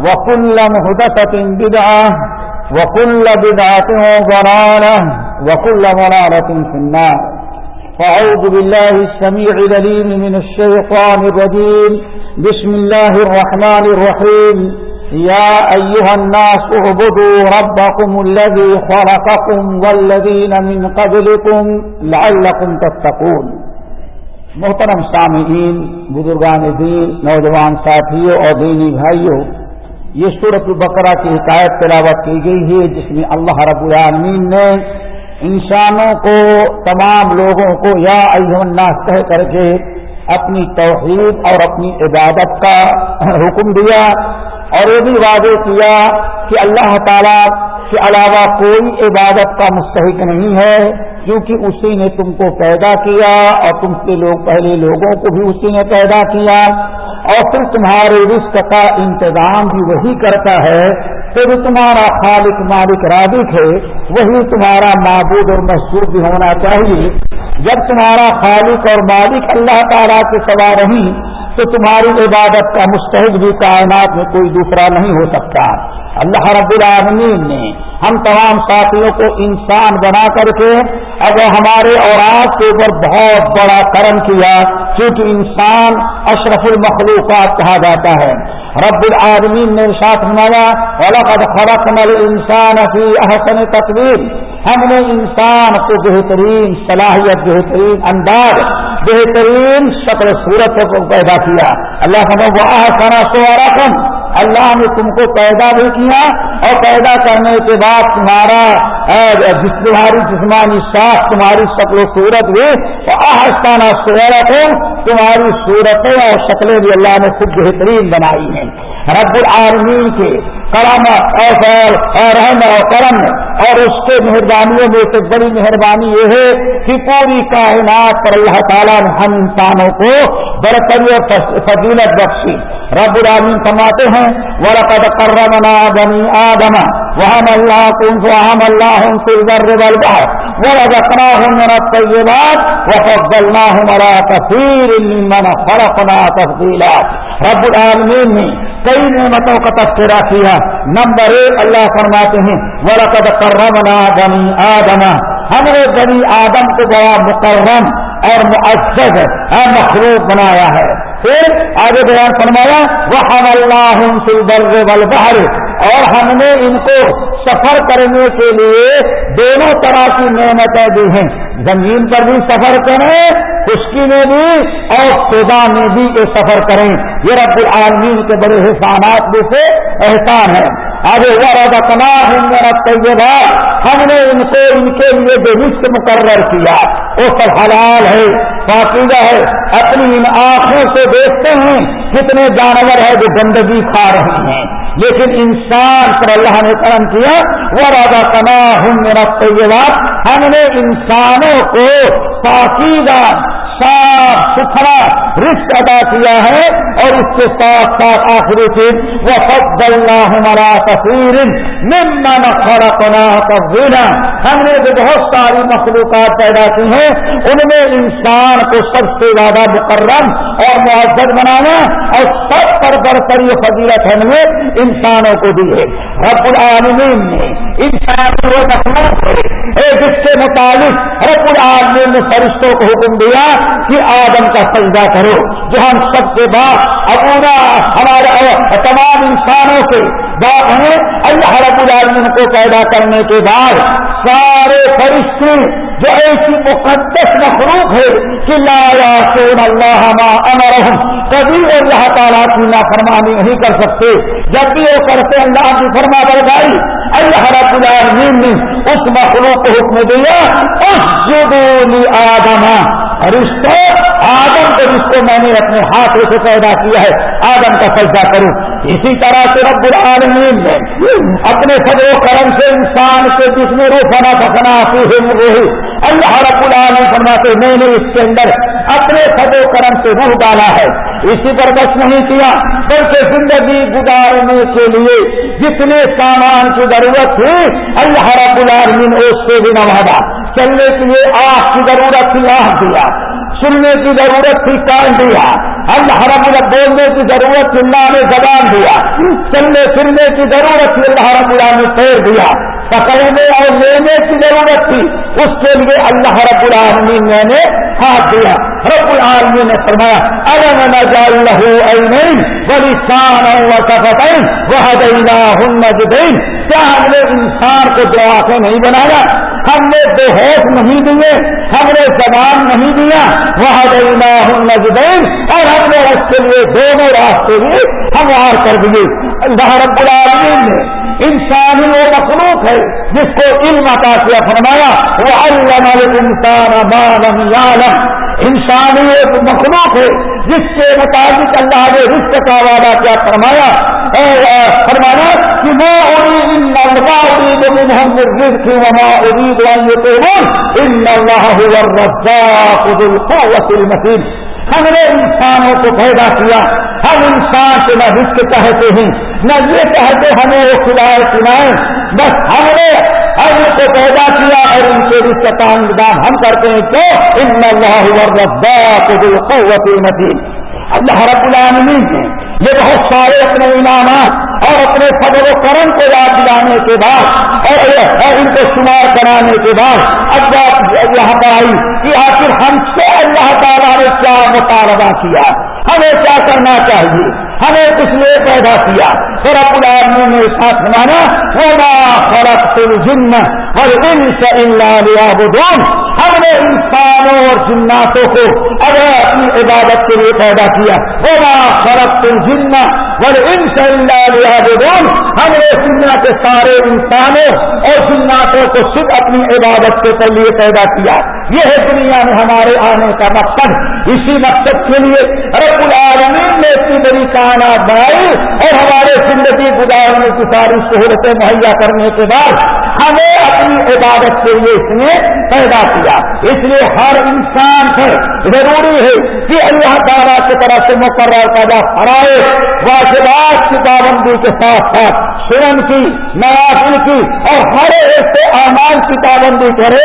وكل مهدفة بدعة وكل بدعة ضلالة وكل ضلالة في النار فأعوذ بالله السميع دليل من الشيطان الرجيم بسم الله الرحمن الرحيم يا أيها الناس اعبدوا ربكم الذي خلقكم والذين من قبلكم لعلكم تتقون محترم سامعین بزرگان دین، نوجوان ساتھیوں اور دینی بھائیوں یہ سورت البقرہ کی حکایت تلاوت کی گئی ہے، جس میں اللہ رب العالمین نے انسانوں کو، تمام لوگوں کو، یا الناس کہہ کر کے اپنی توحید اور اپنی عبادت کا حکم دیا اور یہ بھی واضح کیا کہ اللہ تعالیٰ کے علاوہ کوئی عبادت کا مستحق نہیں ہے، کیونکہ اسی نے تم کو پیدا کیا اور تم سے لوگ، پہلے لوگوں کو بھی اسی نے پیدا کیا۔ اور پھر تمہارے رزق کا انتظام بھی وہی کرتا ہے۔ پھر تمہارا خالق مالک رابق ہے، وہی تمہارا معبود اور محسوس بھی ہونا چاہیے۔ جب تمہارا خالق اور مالک اللہ تعالیٰ کے سوا رہی تو تمہاری عبادت کا مستحق بھی کائنات میں کوئی دوسرا نہیں ہو سکتا۔ اللہ رب العالمین نے ہم تمام ساتھیوں کو انسان بنا کر کے اب ہمارے اور آپ کے اوپر بہت بڑا کرم کیا کیونکہ انسان اشرف المخلوقات کہا جاتا ہے۔ رب العالمین نے ساتھ ہمارا الگ فرق نل انسان کی احسن تصویر ہم نے انسان کو بہترین صلاحیت، بہترین انداز، بہترین شکل صورت کو پیدا کیا۔ اللہ وہ احسن سو اللہ نے تم کو پیدا بھی کیا اور پیدا کرنے کے بعد تمہارا جس تمہاری جسمانی ساخ تمہاری شکل و صورت بھی تو آہستانہ صورت تمہاری صورتیں اور شکلیں بھی اللہ نے خود بہترین بنائی ہیں۔ رب العالمین کے کرم اور رحم اور کرم اور اس کے مہربانیوں میں سے بڑی مہربانی یہ ہے کہ پوری کائنات پر اللہ تعالیٰ نے ہم انسانوں کو برتری اور فضیلت بخشی۔ رب العالمین فرماتے ہیں ورقد قربنا بني آدم وهم الله وهم الله في البر والبحر ورزقناهم من الطيبات وفضلناهم على كثير ممن خلقنا تفضيلا رب العالمین نے کئی نعمتوں کا تذکرہ کیا نمبر ایک اللہ فرماتے ہیں ورقد قربنا بني آدم، ہم نے بنی آدم کو بڑا مقرم اور معزز مخلوق بنایا ہے۔ پھر آگے بیان فرمایا وہ ہم اللہ سے بل بہر اور ہم نے ان کو سفر کرنے کے لیے دونوں طرح کی نعمتیں دی ہیں۔ زمین پر بھی سفر کریں، خشکی میں بھی، اور سودا میں بھی یہ سفر کریں۔ یہ رب العالمین کے بڑے حسانات میں سے احسان ہے۔ آگے وہ ربنا طیبہ ہم نے ان کو ان کے لیے جو رشت مقرر کیا۔ وہ سب حلال ہے۔ پاکیزہ ہے۔ اپنی ان آنکھوں سے دیکھتے ہیں کتنے جانور ہیں جو گندگی کھا رہے ہیں۔ لیکن انسان پر اللہ نے کرم کیا وہ راجا کنا ہوں میرا طیبات ہم نے انسانوں کو پاکیزہ صاف ستھرا رشت ادا کیا ہے اور اس کے ساتھ ساتھ آخری چیز وہ سب اللہ ہمارا تصویر نمن خرقنا تفضیلا ہم نے جو بہت ساری مخلوقات پیدا کی ہیں، ان میں انسان کو سب سے زیادہ مقرم اور معذر بنانا اور سب پر برتری فضیلت ہم نے انسانوں کو دی ہے۔ رب العالمین نے انسان کو مخلوق ہے جس کے مطابق رب العالمین نے فرشتوں کو حکم دیا کہ آدم کا سجدہ کرو، جو ہم سب کے بعد اپنا ہمارے تمام انسانوں سے بات ہے اللہ رب العالمین کو پیدا کرنے کے بعد سارے فرشتے جو ایسی مقدس مخلوق ہے کہ لا سون اللہ امر کبھی اللہ تعالیٰ کی نافرمانی نہیں کر سکتے۔ جب بھی وہ کرتے اللہ کی فرما بردائی اللہ رب العالمین نے اس مخلوق کو حکم دیا اس جدولی آدم رشتہ آدم کے رشتے میں نے اپنے ہاتھوں سے پیدا کیا ہے، آدم کا سجدہ کروں اسی طرح سے رب العالمین نے اپنے سب و کرم سے انسان کے جس میں روزانہ پکنا آتی ہے اللہ رب العالمین فرماتے میں نے اس کے اندر اپنے سب و کرم سے روح ڈالا ہے۔ اسی پر بس نہیں کیا، بلکہ زندگی گزارنے کے لیے جتنے سامان کی ضرورت تھی، اللہ رب العالمین اس سے بھی نوازا چلنے کے لیے آگ کی ضرورت تھی، آگ دیا۔ سننے کی ضرورت تھی، کان دیا۔ اللہ رب بولنے کی ضرورت تھی، اللہ نے زبان دیا۔ چلنے پھرنے کی ضرورت تھی، اللہ رب نے پیر دیا۔ پکڑنے اور لینے کی ضرورت تھی، اس کے لیے اللہ رب العالمین میں نے ہاتھ دیا۔ رب العالمین نے فرمایا الم نجعل له عینین ولسانا وشفتین وهدیناه النجدین کیا ہم نے انسان کو دعا سے نہیں بنایا؟ ہم نے دو ہوش نہیں دیے، ہم نے زبان نہیں دیا وہاں نجدین اور ہم نے اس کے لیے دونوں راستے بھی ہموار کر دیے۔ اللہ رب العالمین نے انسانی وہ مخلوق ہے جس کو علم عطا کیا فرمایا وہ علم انسان عالم انسانی ایک مخلوق ہے جس کے مطابق اللہ نے رشت کا وعدہ کیا فرمایا۔ فرمانا کہ وہ ارید ارید محمد رزق وما ارید ان اللہ هو الرزاق ذو القوة المتین ہم نے انسانوں کو پیدا کیا ہم انسان سے نہ رزق کہتے ہیں، نہ یہ کہتے ہمیں وہ کھلائے پلائے بس ہم نے ہم کو پیدا کیا اور ان کے رشتے کا انتظام ہم کرتے ہیں۔ تو ان اللہ قوت مدین اللہ رب العالمین نے یہ بہت سارے اپنے انعامات اور اپنے فضل و کرم کو یاد دلانے کے بعد، اور ان کو شمار کرانے کے بعد، اب بات یہاں پر آئی کہ آخر ہم سے اللہ تعالیٰ نے کیا مطالبہ کیا؟ ہمیں کیا کرنا چاہیے؟ ہمیں کس لیے پیدا کیا؟ پھر اپنے آدمی نے ساتھ مانا ہونا فرق جن اور ان سے ان ہم نے انسانوں اور جناتوں کو اگر اپنی عبادت کے لیے پیدا کیا۔ ہونا فرق جن اور ان سے ہم نے دنیا کے سارے انسانوں اور جناتوں کو صرف اپنی عبادت کے لیے پیدا کیا۔ یہ ہے دنیا میں ہمارے آنے کا مقصد۔ اسی مقصد کے لیے رب العالمین نے اتنی بڑی کائنات بنائی اور ہمارے زندگی گزارنے کی ساری سہولتیں مہیا کرنے کے بعد ہمیں اپنی عبادت کے لیے اس نے پیدا کیا۔ اس لیے ہر انسان سے ضروری ہے کہ اللہ تعالیٰ کی طرف سے مقرر پیدا فرائے واجبات کی پابندی کے ساتھ ساتھ سرن کی نوافل کی اور ہر ایسے امان کی پابندی کرے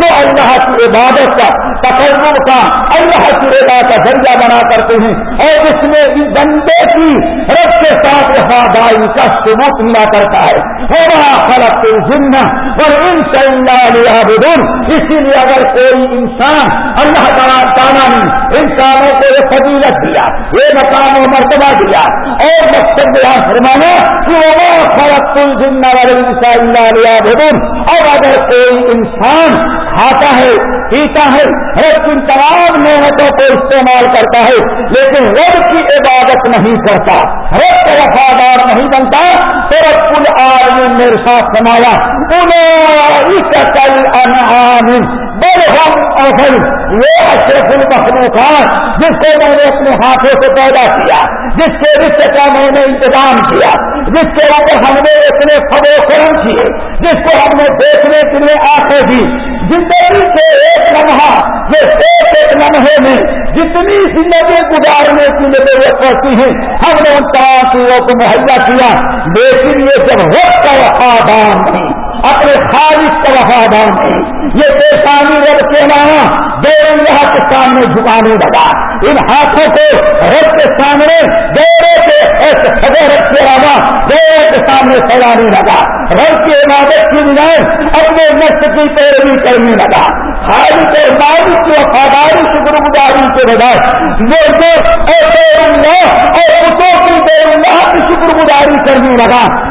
جو اللہ کی عبادت کا تقرر کا اللہ کی رضا کا ذریعہ بنا کرتے ہیں۔ اور اس میں بندے کی رب کے ساتھ وفاداری کا ثبوت ملا کرتا ہے۔ خلق ذمہ اور ان سے اسی لیے اگر کوئی انسان اللہ تعالیٰ نے انسانوں کو یہ فضیلت دیا، یہ مقام و مرتبہ دیا، اور مقصد بیان فرمانا کہ وہ فرق الجن والانسان اور اگر کوئی انسان کھاتا ہے، پیتا ہے رب ان تمام محنتوں کو استعمال کرتا ہے، لیکن رب کی عبادت نہیں کرتا۔ رب کا وفادار نہیں بنتا، تو رب کل آدمی میرے ساتھ سمایا انہیں کل انعام بڑے ہم اصل وہ اشرف المخلوقات جس کو میں نے اپنے ہاتھوں سے پیدا کیا، جس کے رشتے کا میں نے انتظام کیا، جس کے اوپر ہم نے اتنے فبو کرم کیے، جس کو ہم نے دیکھنے کے لیے آنکھیں دی۔ زندگی کے ایک لمحہ یہ ایک ایک لمحے میں جتنی زندگی گزارنے کی ضرورت پڑتی ہے، ہم نے ان تمام چیزوں کو مہیا کیا، لیکن یہ جب وقت کا وفادار نہیں اپنے خالص کا وفادار نہیں یہ پیشانی رب کے علاوہ دیر اللہ کے سامنے جھکانے لگا۔ ان ہاتھوں کو رب کے سامنے دورے کے رب کے علاوہ دورے کے سامنے پھیلانے لگا۔ رب کی عبادت کی بجائے اپنے نقص کی پیروی کرنے لگا۔ خالص اور مالک کی وفاداری شکر گزاری کے بجائے وہ جو ایسے اللہ اور کتوں کی دیر اللہ کی شکر گزاری کرنے لگا۔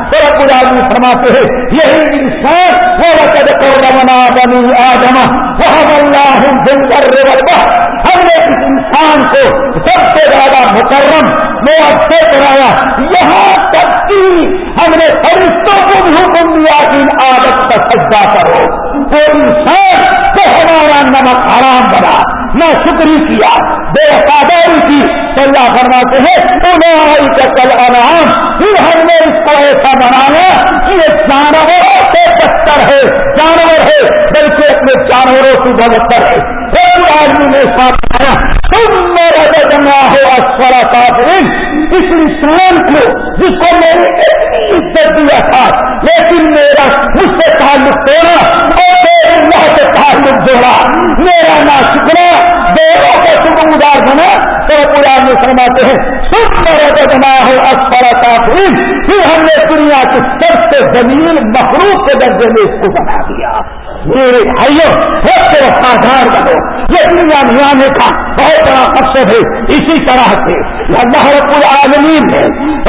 تو فرماتے ہیں یہی انسان وہ وقت قربنا بنی آدم وہ اللہ دل کر ہم نے اس انسان کو سب سے زیادہ مکرم میں اچھے بنایا۔ یہاں تک کہ ہم نے فرشتوں کو بھی حکم دیا کہ ان عادت کا سجا کرو۔ وہ انسان تو ہمارا نمک حرام بنا، نہ شکری کیا۔ بے وفاداری کی تو اللہ فرماتے ہیں انہیں کا کل انعام پھر ہم نے اس کو ایسا بنایا کہ یہ جانوروں سے بہتر ہے، جانور ہے، بلکہ اپنے جانوروں سے بدتر ہے۔ ایک آدمی نے ساتھ آیا تم میرا جمع ہو اسفرا کافرین۔ اس انسان کو، جس کو میں نے اتنی عزت دیا تھا، لیکن میرا مجھ سے تعلق توڑا اور میرے اللہ سے تعلق جوڑا۔ میرا نہ شکرا دیروں کے شکر گزار بنا تو پورا میں فرماتے ہیں، سب میرا جمع ہو اکثر کافرین، پھر ہم نے دنیا کی سب سے زمین مخلوق کے درجے میں اس کو بنا دیا۔ میرے بھائیوں سب سے وفادار بنو۔ یہ دنیا نیا کا بہت بڑا مقصد ہے، اسی طرح سے اللہ رب العالمین نے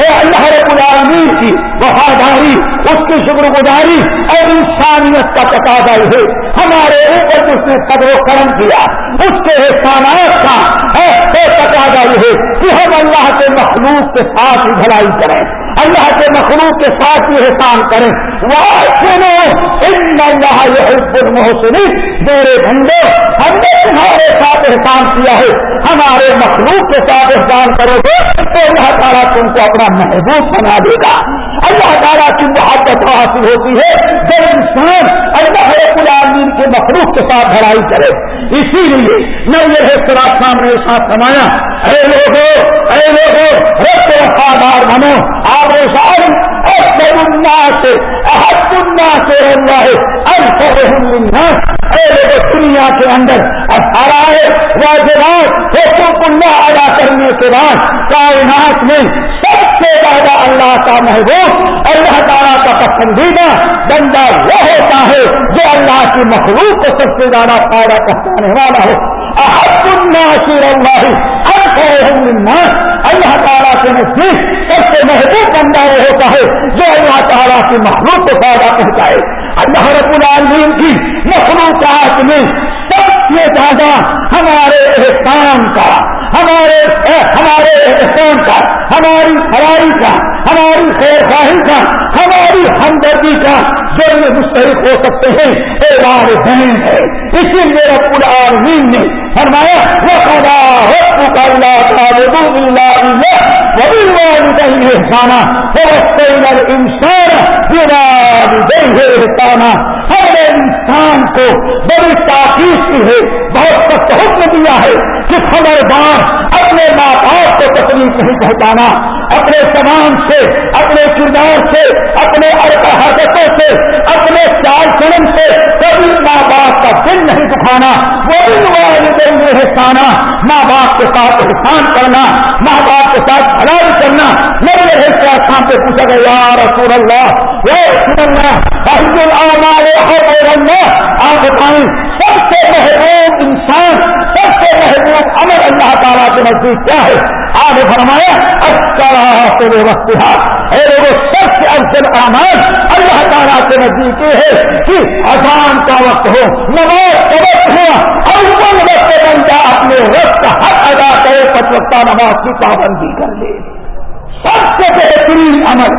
اللہ رب العالمین کی وفاداری، اس کی شکر گزاری اور انسانیت کا تقاضا ہے۔ ہمارے اوپر جس نے قدر و کرم کیا، اس کے احسانات کا تقاضا یہ ہے کہ ہم اللہ کے مخلوق کے ساتھ ہی بھلائی کریں۔ اللہ کے مخلوق کے ساتھ ہی احسان کریں۔ وہ محسن میرے بندے ہم نے تمہارے ساتھ احسان کیا ہے۔ ہمارے مخلوق کے ساتھ احسان کرو گے تو اللہ تعالیٰ تم کو اپنا محبوب بنا دے گا۔ اللہ تعالیٰ کی محبت حاصل ہوتی ہے۔ جب انسان اللہ رب العالمین کے مخلوق کے ساتھ بھرائی کرے۔ اسی لیے میں یہ سراج سامنے ساتھ سمایا اے لوگو اے لوگو، رب وفادار بنو۔ آپ اکثر الناس احب الناس اللہ اکثر اے لوگ دنیا کے اندر افرائے واجبات حقوق اللہ ادا کرنے کے بعد، کائنات میں سب سے زیادہ اللہ کا محبوب، اللہ تعالیٰ کا پسندیدہ بندہ وہ ہوتا ہے جو اللہ کی مخلوق کو سب سے زیادہ فائدہ پہنچانے والا ہو احب الناس اللہ اللہ تعالیٰ کے نزدیک سب سے محبوب بندہ وہ ہوتا ہے، جو اللہ تعالیٰ کی مخلوق کو فائدہ پہنچائے۔ اللہ رب العالمین کی مخلوقات میں سب سے زیادہ ہمارے احسان کا ہمارے ہمارے احسان کا، ہماری خرابی کا، ہماری خیر خواہی کا، ہماری ہمدردی کا ذریعے مستحق ہو سکتے ہیں، اے والدین ہے۔ اسی لیے رب العالمین نے فرمایا وہ خدا ہو اللہ احسانہ انسان احسانہ ہر انسان کو بڑی تاکیف کی ہے، بہت سخت حکم خبردار اپنے ماں باپ کو تکلیف نہیں پہنچانا اپنے سامان سے اپنے کردار سے اپنے حرکتوں سے اپنے چال چلن سے کبھی ماں باپ کا دل نہیں دکھانا وہی والدین احسانہ ماں باپ کے ساتھ احسان کرنا ماں باپ کے ساتھ بھلائی کرنا میرے حصہ شام پہ پوچھا گیا یا رسول اللہ یا رسول اللہ اللہ آپ بتائیں سب سے محبوب انسان سب امر اللہ تعالیٰ کے نزدیک کیا ہے؟ آج فرمایا اچھا وقت سب سے افضل امان اللہ تعالیٰ کے نزدیک یہ ہے کہ اذان کا وقت ہو، نماز کا وقت ہو اول وقت بندہ اپنے وقت کا حق ادا کرے پچوتا نماز کی پابندی کر لے۔ سب سے بہترین عمل،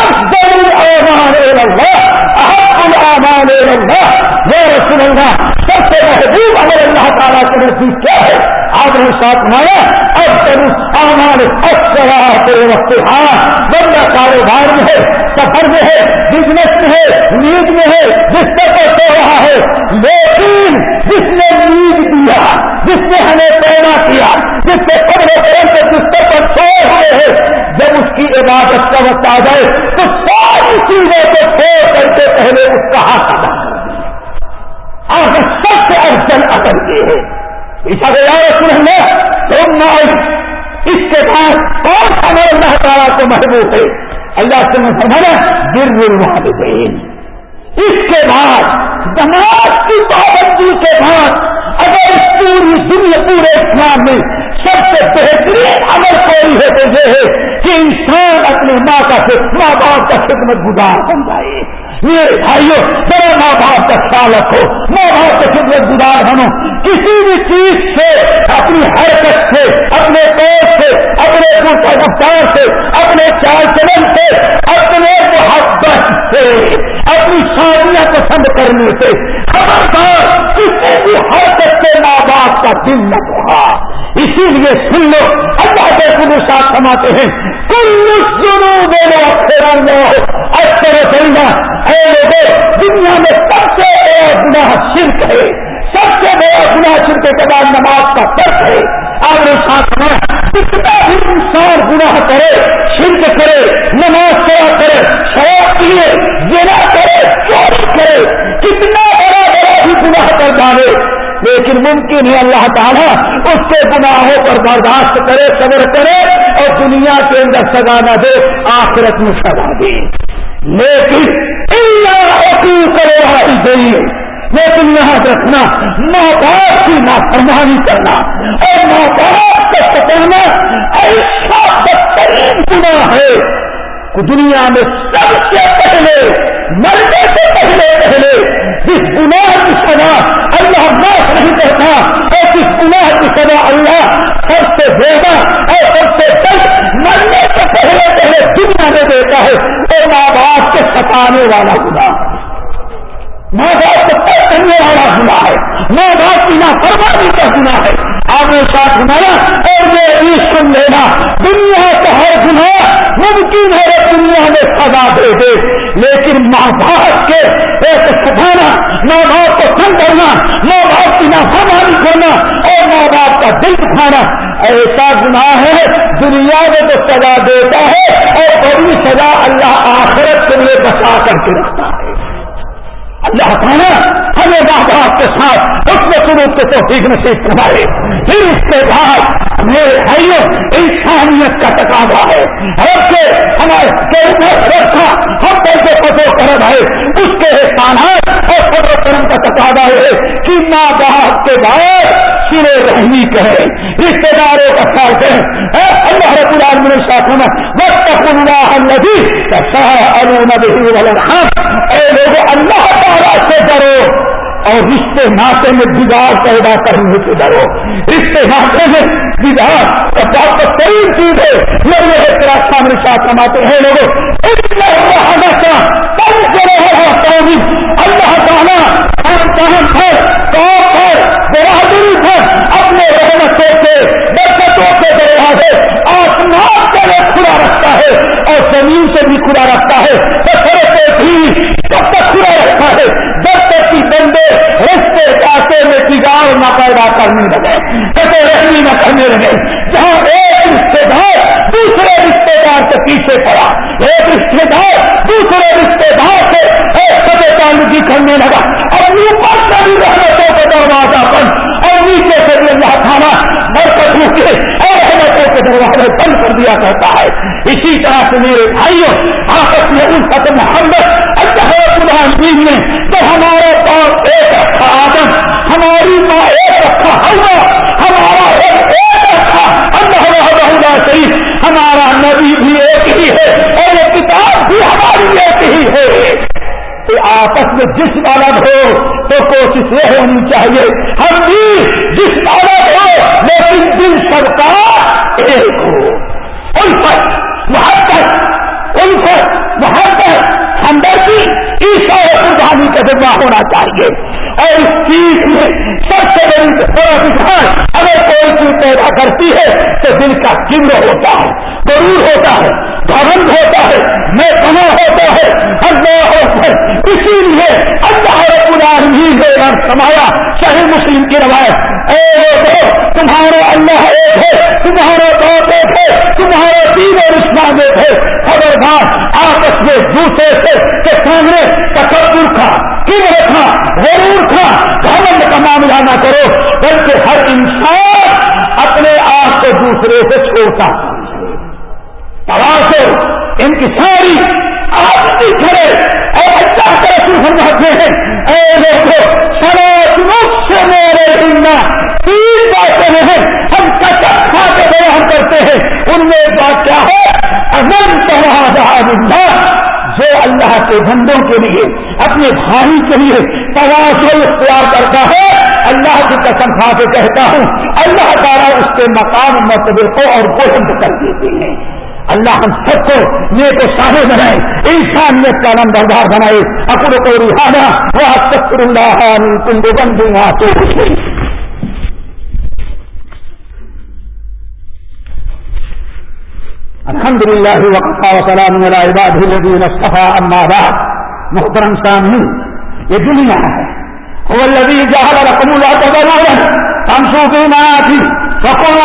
افضل الامان اللہ احب الامان اللہ۔ یہ رسول اللہ سب سے محبوب عمل اللہ تعالیٰ کے نزدیک کیا ہے؟ آپ نے ساتھ مایا اب سامان اکثر وقت ہاں بندہ کاروبار میں ہے، سفر میں ہے بزنس میں ہے نیند میں ہے، جس پر سو رہا ہے۔ لیکن جس نے نیند دیا جس نے ہمیں پیدا کیا، جس سے پڑھنے پڑھ کے بستر پر سو رہے ہیں، جب اس کی عبادت کا وقت آ جائے تو سارے تمام چیزوں کو چھوڑ کر کے پہلے اس کا ہاتھ ادا کر دیں آپ سب سے افضل اثر یہ ہے اس سننا تم اس کے بعد کون سا اللہ تعالیٰ کو محبوب ہے؟ اللہ سے سمجھا گر والدین اس کے بعد دماغ کی پابندی کے بعد، اگر پوری دنیا، پورے اسلام میں سب سے بہترین عمل کوئی ہے تو یہ ہے کہ انسان اپنے ماں کا ماں باپ کا خدمت گزار بن جائے۔ میرے بھائیوں ذرا ماں باپ کا خیال رکھو، ماں باپ کا خدمت گزار بنو۔ کسی بھی چیز سے، اپنی حرکت سے، اپنے پیر سے، اپنے رفتار سے، اپنے چال چلن سے، اپنے محبت سے، اپنی شادیاں پسند کرنے سے، خبردار، کسی بھی حرکت سے ماں باپ کا دل نہ رہا اسی لیے سن لو اللہ کے گرو ساتھ سماتے ہیں، کل سنو میرے اکثر اکثر چلنا ہے لوگوں دنیا میں سب سے بڑا گناہ شرک ہے۔ سب سے بڑا گناہ شرک کے بعد نماز کا فرق ہے۔ آپ نے ساتھ سنا کتنا بھی انسان گناہ کرے، شرک کرے، نماز کیا کرے، شراب پیے جنا کرے، چوری کرے، کتنا بڑا بڑا بھی گناہ کر ڈالے لیکن ممکن ہے اللہ تعالیٰ اس کے گناہوں پر برداشت کرے، صبر کرے اور دنیا کے اندر سزا نہ دے، آخرت میں سزا دے۔ لیکن کرے گئی لیکن یہاں رکھنا ماں کی نافرمانی کرنا اور ماں کا ستانا ایسا بدترین گناہ ہے دنیا میں سب سے پہلے، مرنے سے پہلے پہلے جس گناہ کی سزا اللہ معاف نہیں کرتا اور جس گناہ کی سزا اللہ سب سے زیادہ اور سب سے بڑھ مرنے سے پہلے پہلے دنیا میں دیتا ہے اور ماں باپ کے ستانے والا گناہ۔ ماں باپ کو پڑھ کرنے والا گناہ ہے۔ ماں باپ کی نافرمانی کا گناہ ہے۔ آپ نے ساتھ سنایا اور یہ سن لینا دنیا کا ہر گناہ، ممکن ہے دنیا میں سزا دے دے، لیکن ماں باپ کے ایک سکھانا ماں باپ کو سن کرنا ماں باپ کی نافرمانی کرنا اور ماں باپ کا دل دکھانا، ایسا گناہ ہے دنیا میں تو سزا دیتا ہے اور بڑی سزا اللہ آخرت کے لیے بچا کر کے رکھتا ہے۔ اللہ تعالیٰ ہمیں ماں باپ کے ساتھ اس میں شروع کے توفیق نصیب کروائے پھر اس کے بعد میرے بھائیوں، انسانیت کا تقاضا ہے۔ ہر کے ہمارے رکھا، ہم پیسے فتو کرم ہے اس کے احسانات اور فتو کرم کا تقاضا ہے کہ ماں باپ کے بعد سرے رحمی کرے رشتے داروں کا خیال کریں اللہ رب العالمین ساتھ میں وقت اللہ ندی اے لوگ اللہ تعالیٰ سے ڈرو اور رشتے ناطے میں بگاڑ پیدا کرنے سے ڈرو۔ رشتے ناطے میں بگاڑ بہت ترین چیز ہے۔ میرے ایک سامنے ساتھ کماتے ہیں لوگوں اللہ تعالیٰ ہم کہاں پر کون پر برادری پر اپنے رحمتوں سے برکتوں سے دروازے آسمان سے بھی کھلا رکھتا ہے اور زمین سے بھی کھلا رکھتا ہے پتھروں سے بھی کب تک کھلا رکھتا ہے، جب تک کی بندے رشتے کاٹے میں بگاڑ نہ پیدا کرنے لگے کتے رہنی نہ کرنے لگے۔ جہاں ایک رشتے دار دوسرے رشتے دار سے پیچھے پڑا ایک رشتے دار دوسرے رشتے دار سے کتے تعلقی کرنے لگا۔ اور اوپر سے بھی رحمتوں کا دروازہ بند اور نیچے سے بھی اللہ تعالیٰ برکتوں کے اور رحمتوں کے دروازے بند کر دیا کرتا ہے۔ اسی طرح سے میرے بھائیوں آپس میں ان ختم محمد اللہ العالمین نے تو ہمارے پاس ایک رکھا آدم، ہماری ماں ایک رکھا ہوا ہمارا ایک ایک رکھا اللہ بہلا صحیح ہمارا نبی بھی ایک ہی ہے، اور یہ کتاب بھی ہماری ایک ہی ہے۔ کہ آپس میں جس والا ہو تو کوشش یہ ہونی چاہیے، ہم بھی جس والا ہو لیکن دل سب کا ایک ہو، ان پر محبت، ان پر محبت، ہمدردی عیشا قربانی کا ذمہ ہونا چاہیے۔ اور اس چیز میں سب سے بڑی بڑا اگر کوئی چیز پیدا کرتی ہے تو دل کا چمر ہوتا ہے ضرور ہوتا ہے پابند ہوتا ہے میں کہاں ہوتا ہے، اللہ ہوتا ہے اسی لیے اللہ رب العالمین نے سمایا صحیح مسلم کی روایت، اے تمہارا ایک دوسرے سے کے سامنے تکبر تھا کبر تھا؟ غرور تھا۔ گھمنڈ کا معاملہ نہ کرو، بلکہ ہر انسان اپنے آپ کو دوسرے سے چھوڑتا تباہ ان کی ساری آپ بھی کھڑے۔ اور اچھا کر سمجھاتے ہیں، اے لوگوں سرو سے میرے دنیا تین باتیں ہیں، ہم کچا کھا کے بیان کرتے ہیں۔ ان میں ایک بات کیا ہے؟ اگر طرح جو اللہ کے بندوں کے لیے اپنے بھائی کے لیے تواز اختیار کرتا ہے، اللہ کی قسم کھا کے کہتا ہوں، اللہ تعالیٰ اس کے مقام مرتبے کو اور بلند کر دیتے ہیں۔ اللہ ہم سب کو نیک سارے بنائے، انسان نے کا نام بردار بنائے۔ اکڑ کو ریحانہ وہ سکر اللہ تم کو بن دوں گا تو الحمد للہ وقفا وسلام عباد الدین صفا اما بعد. محترم سامنے یہ دنیا ہے. وہ لبی جہاں رقم اللہ تبر ہم سو کی نہ تھی سکون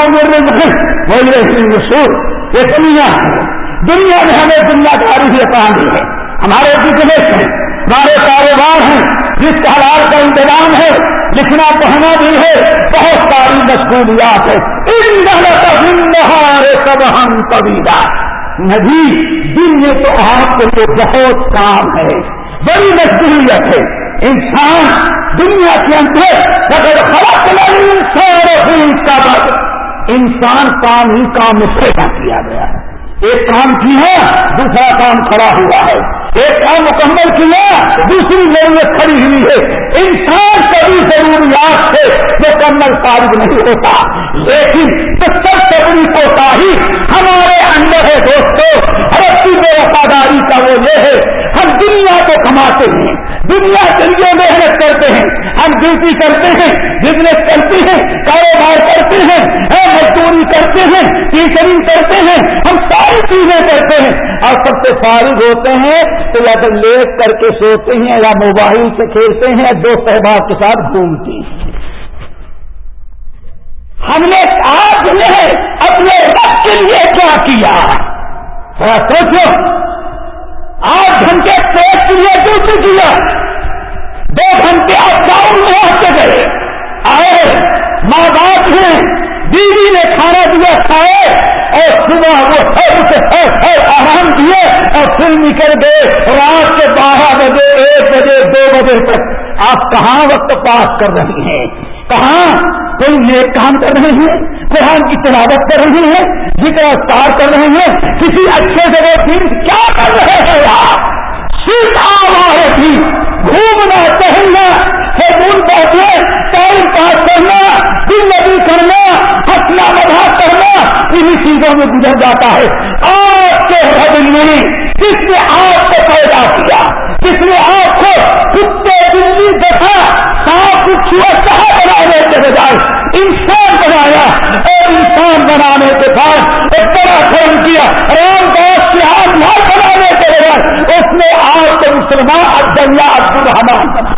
وہی سور یہ دنیا ہے. دنیا میں ہمیں دنیا داری بھی کام ہے. ہمارے بزنس ہیں ہمارے کاروبار ہیں، جس کا حلال کا انتظام ہے لکھنا پڑھنا بھی ہے، بہت ساری مشغولیات ہے سب ہم کبیلا ندی دن میں تو آپ کے لیے بہت کام ہے۔ بڑی مشغولیت ہے۔ انسان دنیا کے اندر اگر خراب انسان کا بات انسان کام ہی کام میں کیا گیا۔ ہے ایک کام کیا دوسرا کام کھڑا ہوا ہے۔ ایک کام مکمل کیا دوسری ضرورت کھڑی ہوئی ہے۔ انسان کبھی ضروریات سے مکمل فارغ نہیں ہوتا۔ لیکن سب سے بڑی کوتا ہی ہمارے اندر ہے دوستوں ہر میں وفاداری کا وہ یہ ہے، ہم دنیا کو کماتے ہیں۔ دنیا کے لیے محنت کرتے ہیں۔ ہم ڈیوٹی کرتے ہیں، بزنس کرتے ہیں، کاروبار کرتے ہیں مزدوری کرتے ہیں، ٹیچرنگ کرتے ہیں ہم ساری چیزیں کرتے ہیں اور سب سے فارغ ہوتے ہیں تو یا تو لیٹ کر کے سوتے ہیں یا موبائل سے کھیلتے ہیں یا دوست احباب کے ساتھ گھومتے ہیں۔ ہم نے آج نے اپنے رب کے لیے کیا کیا؟ تھوڑا سوچو۔ آٹھ گھنٹے پیٹ کے لیے ڈیوٹی کیا دو گھنٹے آپ ڈاؤن میں آتے گئے۔ آئے، ماں باپ ہیں، بیوی نے کھانا دیا، کھائے۔ اور صبح وہ آرام دیے اور پھر نکل گئے رات کے بارہ بجے، ایک بجے، دو بجے تک۔ آپ کہاں وقت پاس کر رہے ہیں؟ کہاں کوئی نیک کام کر رہے ہیں؟ قرآن کی تلاوت کر رہے ہیں؟ ذکر افطار کر رہے ہیں؟ کسی اچھے جگہ دن کیا کر رہے ہیں آپ صرف آواز تھی گھومنا ٹہلنا سیبون بیٹھے ٹائم پاس کرنا دل نبی کرنا ہنسنا مذہب کرنا انہیں میں گزر جاتا ہے۔ آپ کے حد میں کس نے آپ کو پیدا کیا کس نے آپ کو کتے بجلی دیکھا صاف چاہ بنانے کے بجائے انسان بنایا۔ اور انسان بنانے کے بعد ایک بڑا فون کیا۔ رام داس کے ہاتھ نہ بنانے کے بجائے اس نے آپ کو مسلمان عبد اللہ عبد الرحمان بنایا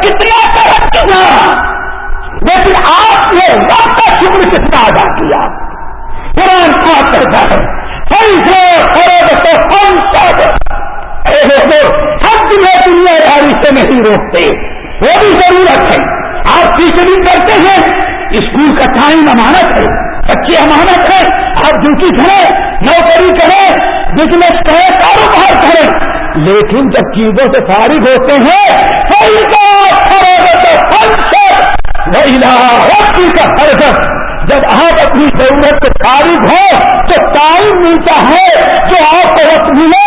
کتنا طرح لیکن آپ نے وقت کا شکر کتنا ادا کیا۔ قرآن کا کرتا ہے۔ ہم تمہیں دنیا داری سے نہیں روکتے۔ وہ بھی ضرورت ہے۔ آپ ٹیچرنگ کرتے ہیں۔ اسکول کا ٹائم امانت ہے۔ بچے امانت ہے آپ ڈیوٹی کریں، نوکری کریں، بزنس کریں، کاروبار کریں۔ لیکن جب چیزوں سے فارغ ہوتے ہیں کا حرکت جب آپ اپنی ضرورت سے فارغ ہو تو ٹائم ملتا ہے، جو آپ کو وقت ملا،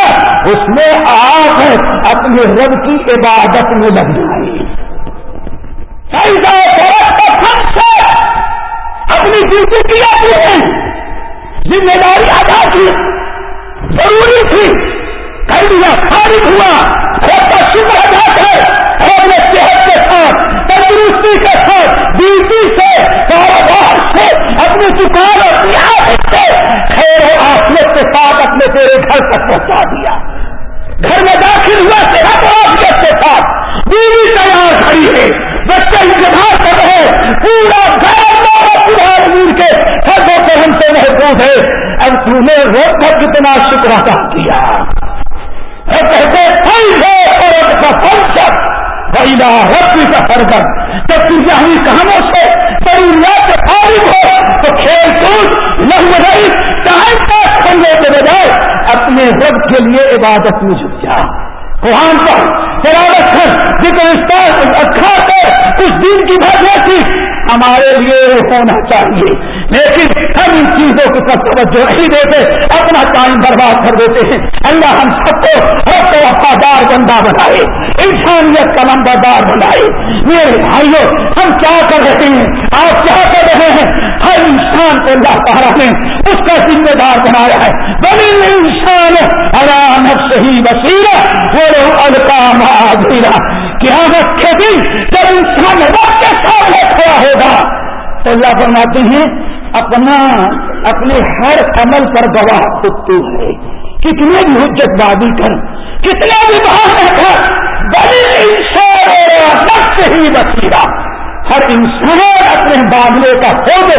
اس میں آپ اپنے رب کی عبادت میں لگ جائیں اپنی ڈیوٹی کیا ہے ذمہ داری ادا کی، ضروری تھی۔ کر دیا فارغ ہوا رب کا شکر ادا کر اور صحت کے ساتھ، تندرستی کے ساتھ ڈیوٹی سے اپنی دکان اپنی آفت سے خیر و آفیت کے ساتھ اپنے تیرے گھر تک پہنچا دیا۔ گھر میں داخل ہوا صحت و آفیت کے ساتھ بیوی تیار کھڑی ہے۔ بچے انتظار کر رہے پورا گھر پورا میر کے سب و ہم سے محفوظ ہے۔ اب تمہیں روک تک نا شکر ادا کیا۔ کہتے کا فنکشن بہلا ربی کا فرکن جب تجاہی کہانوں سے ضروریات سے فارغ ہو کود لہو رہی ٹائم پاس کرنے کے بجائے، اپنے رب کے لیے عبادت میں جھک جا قرآن پر تلاوت کر، ذکر اکھا کر اس دن کی بھائی تھی ہمارے لیے ہونا چاہیے۔ لیکن ہم ان چیزوں کی طرف توجہ نہیں دیتے، اپنا ٹائم برباد کر دیتے ہیں۔ اللہ ہم سب کو سب کو وفادار بندہ بنائے، انسانیت کا لمبادار بنائے۔ میرے بھائیوں، ہم کیا کر رہے ہیں؟ آپ کیا کر رہے ہیں؟ ہر انسان کو اللہ تعالیٰ نے اس کا ذمہ دار بنایا ہے۔ بڑی انسان آرام صحیح وسیلہ وہ الکام آدھیرا قیامت کے دن جب انسان وقت کے سامنے کھڑا ہوگا تو اللہ فرماتے ہیں، اپنا، اپنے ہر عمل پر گواہ خود تو ہے۔ کتنے بھی حجت بازی کر کتنے بھی بہانے کر بڑی انسان وقت ہی بسیرا ہر انسان اپنے معاملے کا خود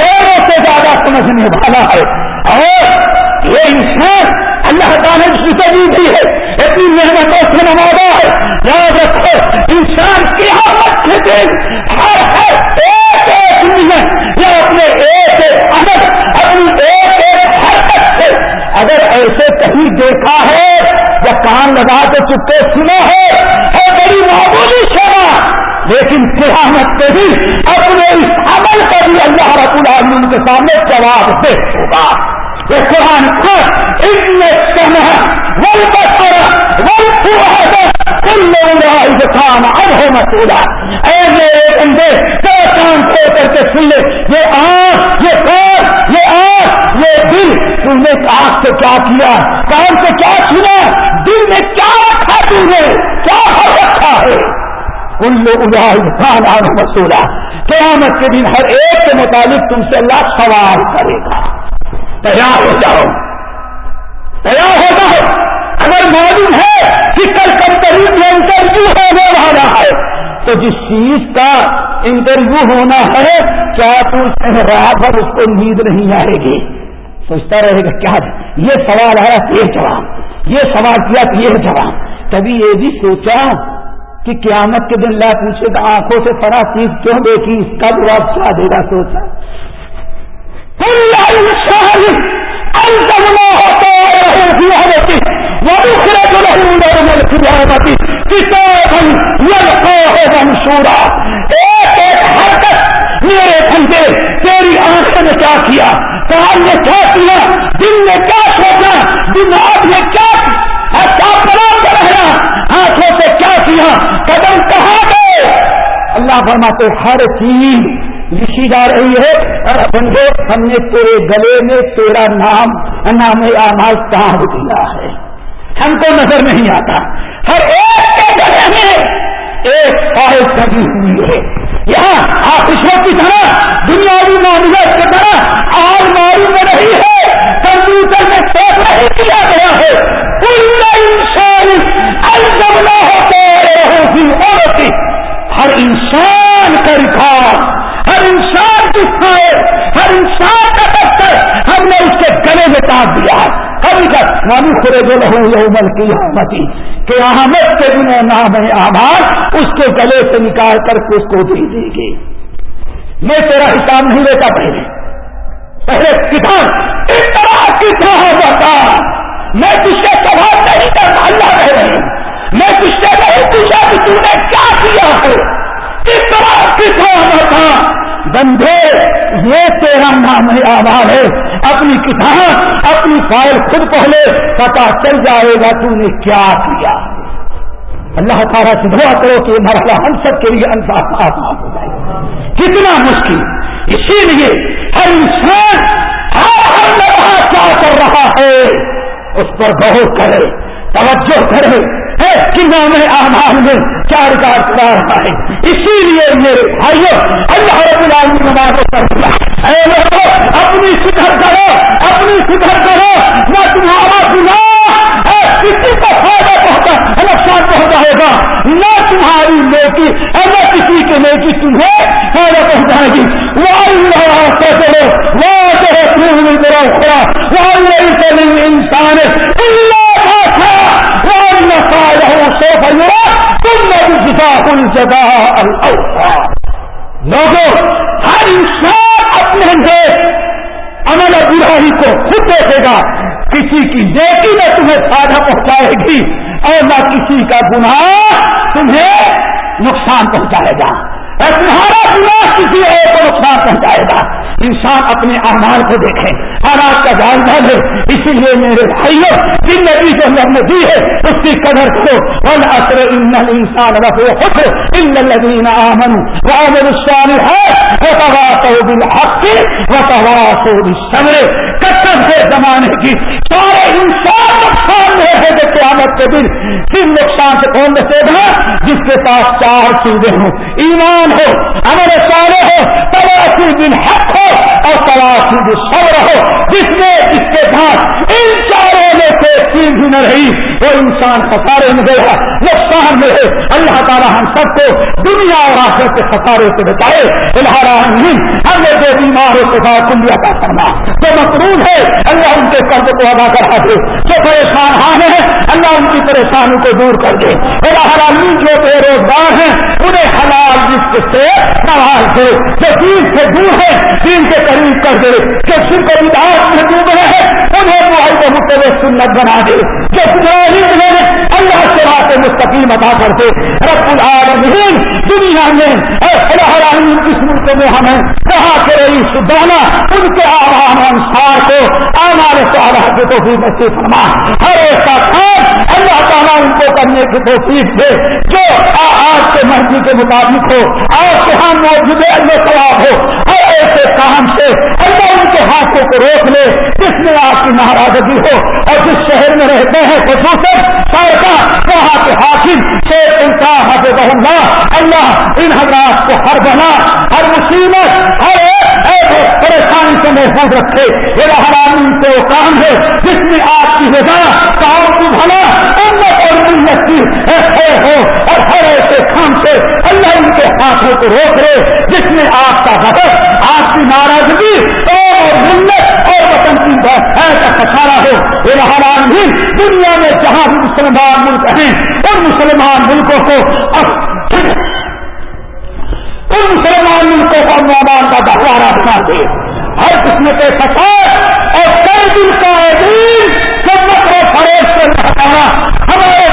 گیروں سے زیادہ سمجھنے والا ہے۔ اور یہ انسان اللہ تعالیٰ نے اس کی دی ہے۔ اتنی محنتوں سے نوازا ہے۔ یاد رکھو، انسان کی آمد دن ہر ہر ایک ایک محنت یا اپنے ایک ایک عمل اپنی ایک ایک حرکت سے اگر ایسے کہیں دیکھا ہے یا کان لگا کے چپے سنا ہے ہے بڑی معمولی شرا لیکن قیامت کے بھی اپنے اس عمل کا بھی اللہ رب العالمین کے سامنے جواب دے ہوگا۔ قرآن کو سنا وہ بچا وہ کل لوگ کام اب ہو مسئلہ ایسے بندے کیا کام کھو کر کے سن لے۔ یہ آنکھ، یہ کار یہ آنکھ، یہ دل۔ تم نے آنکھ سے کیا کیا؟ کام سے کیا سنا؟ دل میں کیا رکھا تم نے؟ کیا ہر رکھا ہے؟ کل لوگ خان آگ مسولہ قیامت کے دن ہر ایک کے مطابق تم سے اللہ سوال کرے گا۔ تیار ہو جاؤ۔ تیار ہو جاؤ۔ اگر معلوم ہے کہ کل کمپنی میں انٹرویو ہونے والا ہے، تو جس چیز کا انٹرویو ہونا ہے، کیا تم رات بھر اس کو نیند نہیں آئے گی؟ سوچتا رہے گا، کیا یہ سوال آیا یہ جواب، یہ سوال کیا تو یہ جواب۔ کبھی یہ بھی سوچا کہ قیامت کے دن لا پوچھے گا، آنکھوں سے پڑا چیز کیوں دیکھی، اس کا جواب کیا دے گا سوچا؟ منصورا ایک ایک حرکت میرے بندے تیری آنکھوں نے کیا کیا۔ کان نے کیا کیا دل نے کیا سوچا؟ دماغ نے کیا کیا پڑا کر رہا آنکھوں سے کیا کیا؟ قدم کہاں گئے؟ اللہ فرماتے ہر چیز لکھی جا رہی ہے۔ اور بندے ہم نے تیرے گلے میں تیرا نام نام آماز کہاں دیا ہے؟ ہم کو نظر نہیں آتا۔ ہر ایک کے گلے میں ایک فائل کبھی ہوئی ہے۔ یہاں آفیسوں کی طرح دنیاوی معاملات کی طرح آج ماری میں نہیں ہے، کمپیوٹر میں سیٹ نہیں کیا گیا ہے۔ پورا انسان الجمنا ہوتے ہر انسان کا ریکارڈ ہر انسان کی ہر انسان کا دفتر، ہم نے اس کے گلے دیا ہے کبھی کا نانی خورے جو لہو یومل کی حمتی کہ احمد کے دنوں نام ہے آباد اس کے گلے سے نکال کر کے اس کو دے دے گی۔ میں تیرا حساب نہیں لیتا پہلے۔ پہلے کتاب اس طرح کتنا بتا۔ میں تجھ سے سوال نہیں کرتا، اللہ رہ رہی میں تجھ سے نہیں پوچھا کہ تم نے کیا کیا ہے۔ کس طرح کتنا بتا۔ بندے یہ تیرا نام آباد ہے۔ اپنی کتاب، اپنی فائل خود پہلے پتا چل جائے گا تو نے کیا کیا۔ اللہ تعالیٰ سے دعا کرو کہ یہ مرحلہ ہم سب کے لیے انصاف آسان ہو جائے۔ کتنا مشکل۔ اسی لیے ہر انسان ہر ہر لمحہ کیا کر رہا ہے، اس پر غور کرے، توجہ کرے۔ ہے کہ نام آباد میں چار کار کرا رہا ہے اسی لیے میرے بھائیوں اللہ رب العالمین نماز کر دیا اے لوگوں اپنی سدھر کرو، اپنی سدھر کرو۔ نہ تمہارا گنا کسی کو فائدہ پہنچا، نقصان پہنچائے گا نہ تمہاری نیکی نہ کسی کی نیکی تمہیں فائدہ پہنچائے گی۔ وہ اللہ کرو؟ وہ کرو وہ انسان جگہ لوگوں ہر انسان اپنے اندر عمل برائی کو خود دیکھے گا کسی کی نیکی میں تمہیں فائدہ پہنچائے گی اور نہ کسی کا گناہ تمہیں نقصان پہنچائے گا اور تمہارا گناہ کسی اور کو نقصان پہنچائے گا۔ انسان اپنے اعمال کو دیکھے، حالات کا جائزہ لے اسی لیے میرے بھائیوں جن نبی جو ہم نے دی ہے، اس کی قدر کرو ون اثر ان انسان رفو خود ان الذين امنوا وعملوا الصالحات وتواصوا بالحق وتواصوا بالصبر۔ کثرت ہے زمانے کی سارے انسان نقصان میں ہے کہ قیامت کے دن کس نقصان سے کون بچے گا جس کے پاس چار چیزیں ہوں۔ ایمان ہو ہمارے سارے ہو تلاسی دن حق ہو اور تلاسی دن صبر ہو۔ جس نے اس کے ساتھ ان چاروں میں سے چیز بھی نہ رہی وہ انسان خسارے میں گیا نقصان میں ہے۔ اللہ تعالیٰ ہم سب کو دنیا اور آخر کے خسارے سے بچائے۔ الہارا ہم نے جو بیمار ہو سکا کلیا کا کرنا جو مقروض ہے، اللہ ان کے قرض کو ادا کرا دے۔ جو پریشان ہاں ہیں، اللہ ان کی پریشانی کو دور کر دے۔ الہارا جو بے روزگار ہیں، انہیں حلال جس سے نواز دے۔ جو دین سے دور ہے دین کے قریب کر دے۔ جو سن کو میں ڈوب رہے ہیں، انہیں معاہد مختلف جنت بنا دے۔ جو انہیں اللہ سے مستقبل ادا کر دے رب العالمین دنیا میں العالمین اس ملک میں ہمیں کہاں کے رئیس دانا ان کے آرام انسار کو آمار تعالیٰ کی توفیق نصیب فرما۔ ہر ایسا کام اللہ تعالیٰ ان کو کرنے کی توفیق دے جو آج کے مرضی کے مطابق ہو آپ کے ہاں موجود اللہ ثواب ہو۔ ہر ایسے کام سے اللہ ان کے ہاتھوں کو روک لے، جس میں آپ کی ناراضگی ہو اور جس شہر میں رہتے ہیں، خصوصاً سارکا وہاں کے ہاتھ حاکم شیخ انسان حافظ اللہ اللہ ان حضرات کو ہر بنا، ہر مصیبت، ہر پریشانی سے محفوظ رکھے۔ یہ ہر آدمی سے وہ کام ہے جس میں آپ کی رضا کام کی بھلا، امت اور ملت کی ہو، اور ہر ایسے کام سے اللہ ان کے ہاتھوں کو روک رہے جس میں آپ کا حدف آپ کی ناراضگی اور ملت اور وطن کی ایسا خسارا بھی دنیا میں جہاں بھی مسلمان ملک ہیں، ان مسلمان ملکوں کو ان مسلمان ملکوں کا نومان کا دہوارا بنا دے۔ ہر قسم کے فساد اور کئی دن کا عظیم سب فروغ سے ہٹانا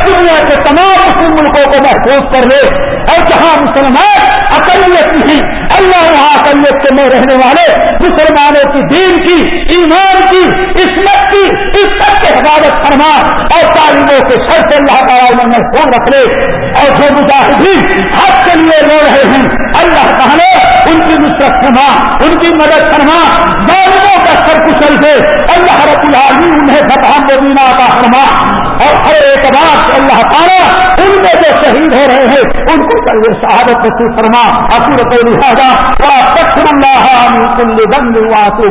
دنیا کے تمام مسلم ملکوں کو محفوظ کر لے۔ اور جہاں مسلمان اقلیت نہیں، اللہ وہاں اقلیت سے میں رہنے والے، مسلمانوں کی دین کی، ایمان کی، عصمت کی عزت کے حفاظت فرما اور تعلیموں کے سر سے اللہ تعالیٰ میں فون رکھ لے۔ اور جو مجاہدین حق کے لیے لڑ رہے ہیں، اللہ تعالیٰ ان کی نصرت فرما، ان کی مدد فرما۔ ظالموں کا سر کچل دے۔ اللہ رب العالمین انہیں فتح مدینہ کا فرما۔ اور ہر اعتبار سے اللہ تعالیٰ ان میں جو شہید ہو رہے ہیں، ان کو کل شہادت نصیب فرما۔ اصور کو لہٰذا اللہ کل بند ہوا تو